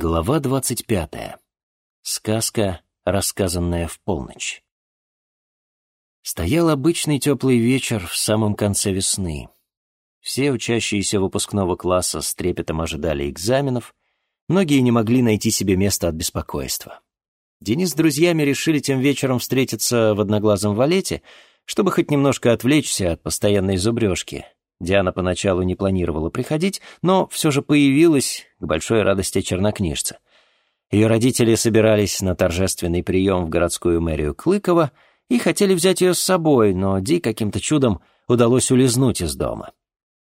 Глава двадцать пятая. Сказка, рассказанная в полночь. Стоял обычный теплый вечер в самом конце весны. Все учащиеся выпускного класса с трепетом ожидали экзаменов, многие не могли найти себе места от беспокойства. Денис с друзьями решили тем вечером встретиться в одноглазом валете, чтобы хоть немножко отвлечься от постоянной зубрежки — Диана поначалу не планировала приходить, но все же появилась к большой радости чернокнижца. Ее родители собирались на торжественный прием в городскую мэрию Клыкова и хотели взять ее с собой, но Ди каким-то чудом удалось улизнуть из дома.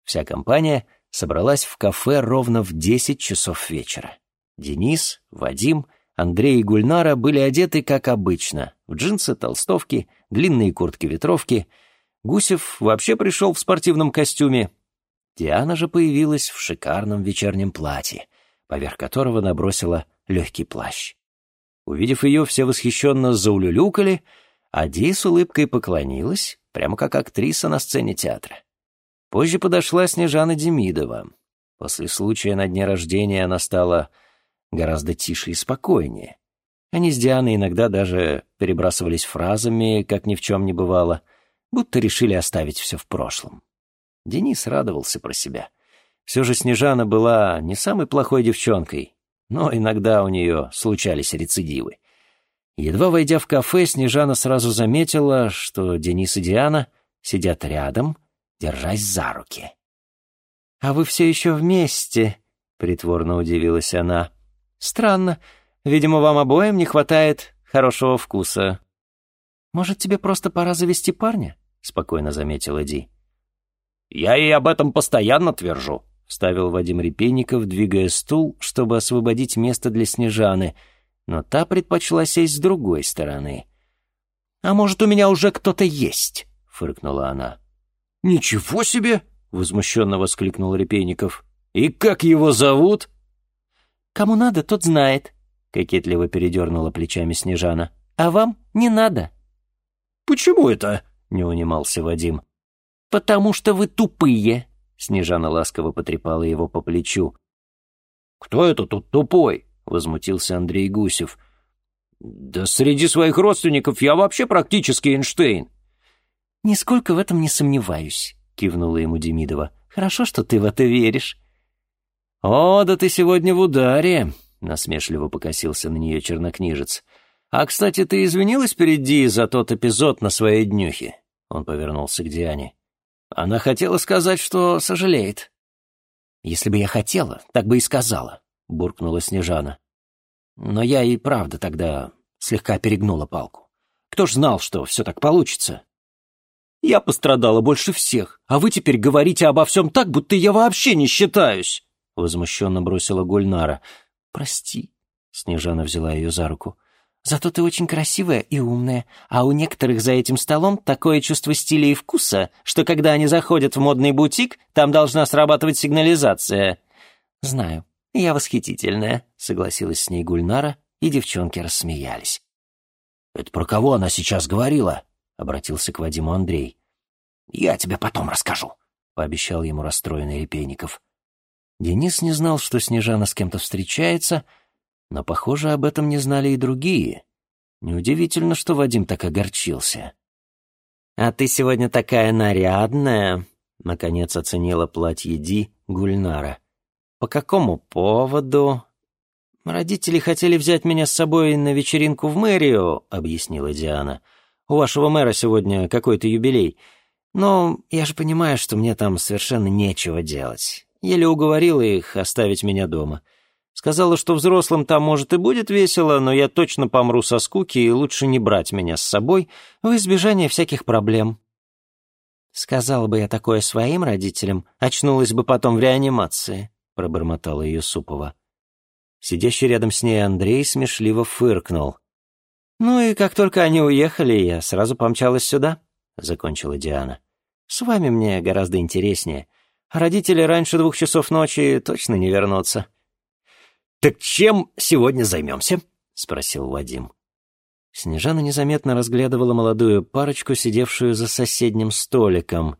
Вся компания собралась в кафе ровно в десять часов вечера. Денис, Вадим, Андрей и Гульнара были одеты, как обычно, в джинсы, толстовки, длинные куртки-ветровки — Гусев вообще пришел в спортивном костюме. Диана же появилась в шикарном вечернем платье, поверх которого набросила легкий плащ. Увидев ее, все восхищенно заулюлюкали, а Ди с улыбкой поклонилась, прямо как актриса на сцене театра. Позже подошла Снежана Демидова. После случая на дне рождения она стала гораздо тише и спокойнее. Они с Дианой иногда даже перебрасывались фразами, как ни в чем не бывало — будто решили оставить все в прошлом. Денис радовался про себя. Все же Снежана была не самой плохой девчонкой, но иногда у нее случались рецидивы. Едва войдя в кафе, Снежана сразу заметила, что Денис и Диана сидят рядом, держась за руки. «А вы все еще вместе?» — притворно удивилась она. «Странно. Видимо, вам обоим не хватает хорошего вкуса. Может, тебе просто пора завести парня?» — спокойно заметила Ди. «Я ей об этом постоянно твержу», — вставил Вадим Репейников, двигая стул, чтобы освободить место для Снежаны, но та предпочла сесть с другой стороны. «А может, у меня уже кто-то есть?» — фыркнула она. «Ничего себе!» — возмущенно воскликнул Репейников. «И как его зовут?» «Кому надо, тот знает», — кокетливо передернула плечами Снежана. «А вам не надо». «Почему это?» — не унимался Вадим. «Потому что вы тупые!» — Снежана ласково потрепала его по плечу. «Кто это тут тупой?» — возмутился Андрей Гусев. «Да среди своих родственников я вообще практически Эйнштейн». «Нисколько в этом не сомневаюсь», — кивнула ему Демидова. «Хорошо, что ты в это веришь». «О, да ты сегодня в ударе», — насмешливо покосился на нее чернокнижец. «А, кстати, ты извинилась перед Ди за тот эпизод на своей днюхе?» Он повернулся к Диане. «Она хотела сказать, что сожалеет». «Если бы я хотела, так бы и сказала», — буркнула Снежана. «Но я и правда тогда слегка перегнула палку. Кто ж знал, что все так получится?» «Я пострадала больше всех, а вы теперь говорите обо всем так, будто я вообще не считаюсь!» Возмущенно бросила Гульнара. «Прости», — Снежана взяла ее за руку. Зато ты очень красивая и умная, а у некоторых за этим столом такое чувство стиля и вкуса, что когда они заходят в модный бутик, там должна срабатывать сигнализация». «Знаю, я восхитительная», — согласилась с ней Гульнара, и девчонки рассмеялись. «Это про кого она сейчас говорила?» — обратился к Вадиму Андрей. «Я тебе потом расскажу», — пообещал ему расстроенный Репейников. Денис не знал, что Снежана с кем-то встречается, — но, похоже, об этом не знали и другие. Неудивительно, что Вадим так огорчился. «А ты сегодня такая нарядная», — наконец оценила платье Ди Гульнара. «По какому поводу?» «Родители хотели взять меня с собой на вечеринку в мэрию», — объяснила Диана. «У вашего мэра сегодня какой-то юбилей. Но я же понимаю, что мне там совершенно нечего делать. Еле уговорила их оставить меня дома». Сказала, что взрослым там, может, и будет весело, но я точно помру со скуки, и лучше не брать меня с собой в избежание всяких проблем. Сказала бы я такое своим родителям, очнулась бы потом в реанимации, пробормотала ее Супова. Сидящий рядом с ней Андрей смешливо фыркнул. «Ну и как только они уехали, я сразу помчалась сюда», — закончила Диана. «С вами мне гораздо интереснее. Родители раньше двух часов ночи точно не вернутся». «Так чем сегодня займемся?» — спросил Вадим. Снежана незаметно разглядывала молодую парочку, сидевшую за соседним столиком.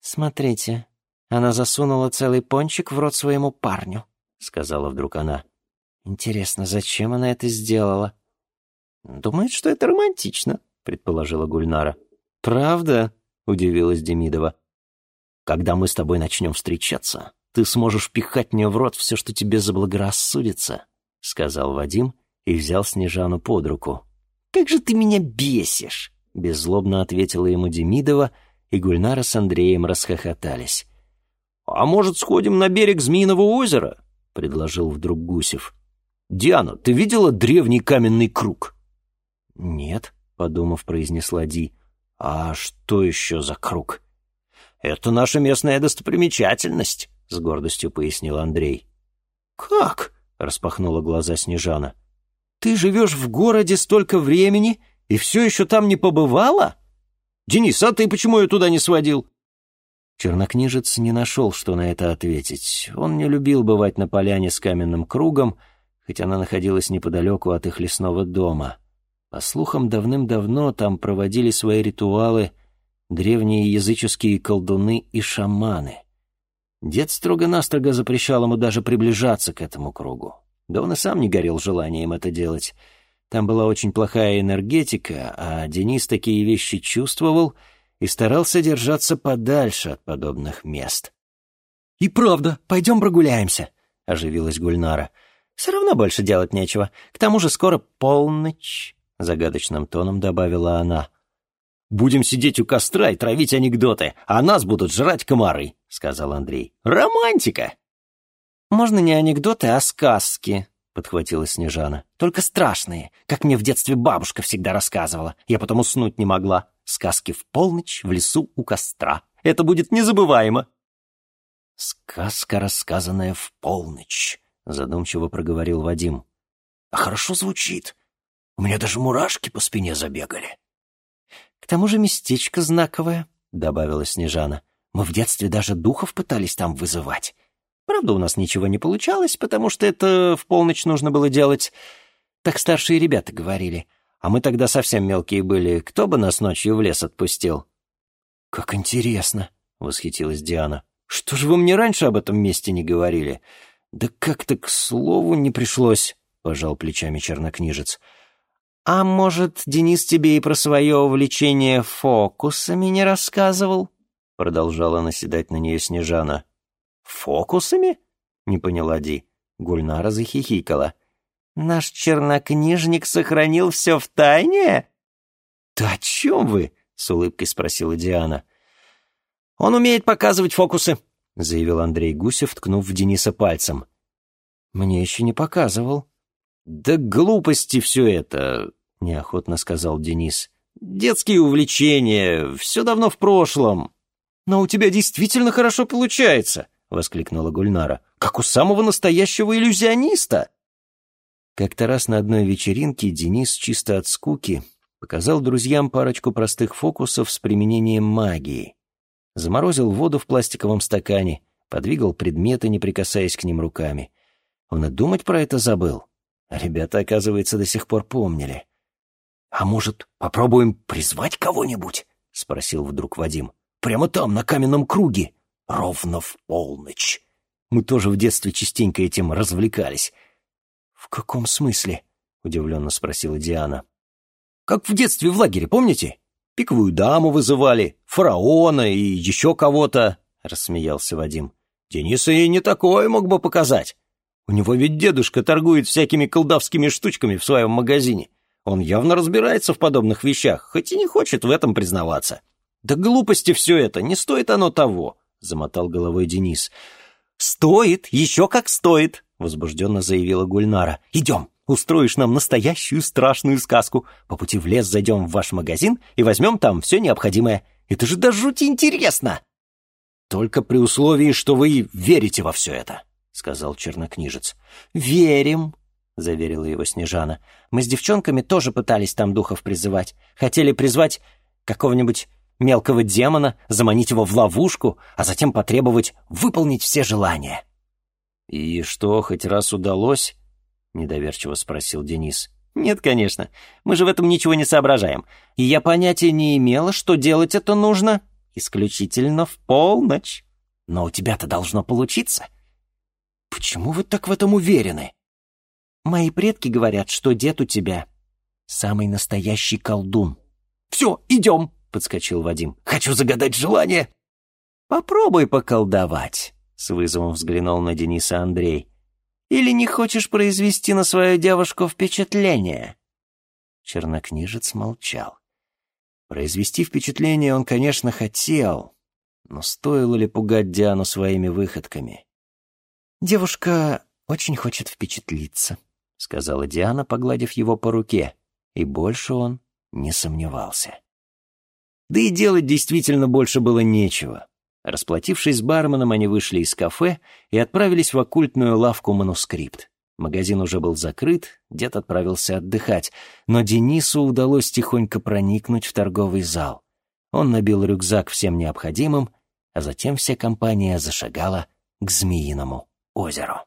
«Смотрите, она засунула целый пончик в рот своему парню», — сказала вдруг она. Интересно, зачем она это сделала? Думает, что это романтично, предположила Гульнара. Правда? Удивилась Демидова. Когда мы с тобой начнем встречаться, ты сможешь пихать мне в рот все, что тебе заблагорассудится, сказал Вадим и взял Снежану под руку. Как же ты меня бесишь! Беззлобно ответила ему Демидова, и Гульнара с Андреем расхохотались. «А может, сходим на берег Змеиного озера?» — предложил вдруг Гусев. «Диана, ты видела древний каменный круг?» «Нет», — подумав, произнесла Ди. «А что еще за круг?» «Это наша местная достопримечательность», — с гордостью пояснил Андрей. «Как?» — распахнула глаза Снежана. «Ты живешь в городе столько времени и все еще там не побывала?» «Денис, а ты почему ее туда не сводил?» Чернокнижец не нашел, что на это ответить. Он не любил бывать на поляне с каменным кругом, хоть она находилась неподалеку от их лесного дома. По слухам, давным-давно там проводили свои ритуалы древние языческие колдуны и шаманы. Дед строго-настрого запрещал ему даже приближаться к этому кругу. Да он и сам не горел желанием это делать. Там была очень плохая энергетика, а Денис такие вещи чувствовал и старался держаться подальше от подобных мест. «И правда, пойдем прогуляемся», — оживилась Гульнара. Все равно больше делать нечего. К тому же скоро полночь», — загадочным тоном добавила она. «Будем сидеть у костра и травить анекдоты, а нас будут жрать комары», — сказал Андрей. «Романтика!» «Можно не анекдоты, а сказки», — подхватила Снежана. «Только страшные, как мне в детстве бабушка всегда рассказывала. Я потом уснуть не могла. Сказки в полночь в лесу у костра. Это будет незабываемо». «Сказка, рассказанная в полночь», задумчиво проговорил Вадим. А хорошо звучит. У меня даже мурашки по спине забегали. К тому же местечко знаковое, добавила Снежана. Мы в детстве даже духов пытались там вызывать. Правда, у нас ничего не получалось, потому что это в полночь нужно было делать. Так старшие ребята говорили. А мы тогда совсем мелкие были. Кто бы нас ночью в лес отпустил? Как интересно, восхитилась Диана. Что же вы мне раньше об этом месте не говорили? «Да как-то к слову не пришлось», — пожал плечами чернокнижец. «А может, Денис тебе и про свое увлечение фокусами не рассказывал?» Продолжала наседать на нее Снежана. «Фокусами?» — не поняла Ди. Гульнара захихикала. «Наш чернокнижник сохранил все в тайне?» «Да о чем вы?» — с улыбкой спросила Диана. «Он умеет показывать фокусы», — заявил Андрей Гусев, ткнув в Дениса пальцем. «Мне еще не показывал». «Да глупости все это», — неохотно сказал Денис. «Детские увлечения, все давно в прошлом». «Но у тебя действительно хорошо получается», — воскликнула Гульнара. «Как у самого настоящего иллюзиониста». Как-то раз на одной вечеринке Денис чисто от скуки показал друзьям парочку простых фокусов с применением магии заморозил воду в пластиковом стакане, подвигал предметы, не прикасаясь к ним руками. Он и думать про это забыл. А ребята, оказывается, до сих пор помнили. «А может, попробуем призвать кого-нибудь?» — спросил вдруг Вадим. «Прямо там, на каменном круге, ровно в полночь. Мы тоже в детстве частенько этим развлекались». «В каком смысле?» — удивленно спросила Диана. «Как в детстве в лагере, помните? Пиковую даму вызывали, фараона и еще кого-то», — рассмеялся Вадим. «Денис и не такое мог бы показать. У него ведь дедушка торгует всякими колдовскими штучками в своем магазине. Он явно разбирается в подобных вещах, хоть и не хочет в этом признаваться». «Да глупости все это, не стоит оно того», — замотал головой Денис. «Стоит, еще как стоит», — возбужденно заявила Гульнара. «Идем, устроишь нам настоящую страшную сказку. По пути в лес зайдем в ваш магазин и возьмем там все необходимое. Это же до жути интересно!» «Только при условии, что вы верите во все это», — сказал чернокнижец. «Верим», — заверила его Снежана. «Мы с девчонками тоже пытались там духов призывать. Хотели призвать какого-нибудь мелкого демона, заманить его в ловушку, а затем потребовать выполнить все желания». «И что, хоть раз удалось?» — недоверчиво спросил Денис. «Нет, конечно. Мы же в этом ничего не соображаем. И я понятия не имела, что делать это нужно исключительно в полночь. Но у тебя-то должно получиться». «Почему вы так в этом уверены?» Мои предки говорят, что дед у тебя самый настоящий колдун. «Все, идем!» — подскочил Вадим. «Хочу загадать желание!» «Попробуй поколдовать», — с вызовом взглянул на Дениса Андрей. «Или не хочешь произвести на свою девушку впечатление?» Чернокнижец молчал. Произвести впечатление он, конечно, хотел, но стоило ли пугать Диану своими выходками? «Девушка очень хочет впечатлиться», — сказала Диана, погладив его по руке, и больше он не сомневался. Да и делать действительно больше было нечего. Расплатившись с барменом, они вышли из кафе и отправились в оккультную лавку «Манускрипт». Магазин уже был закрыт, дед отправился отдыхать, но Денису удалось тихонько проникнуть в торговый зал. Он набил рюкзак всем необходимым, а затем вся компания зашагала к Змеиному озеру.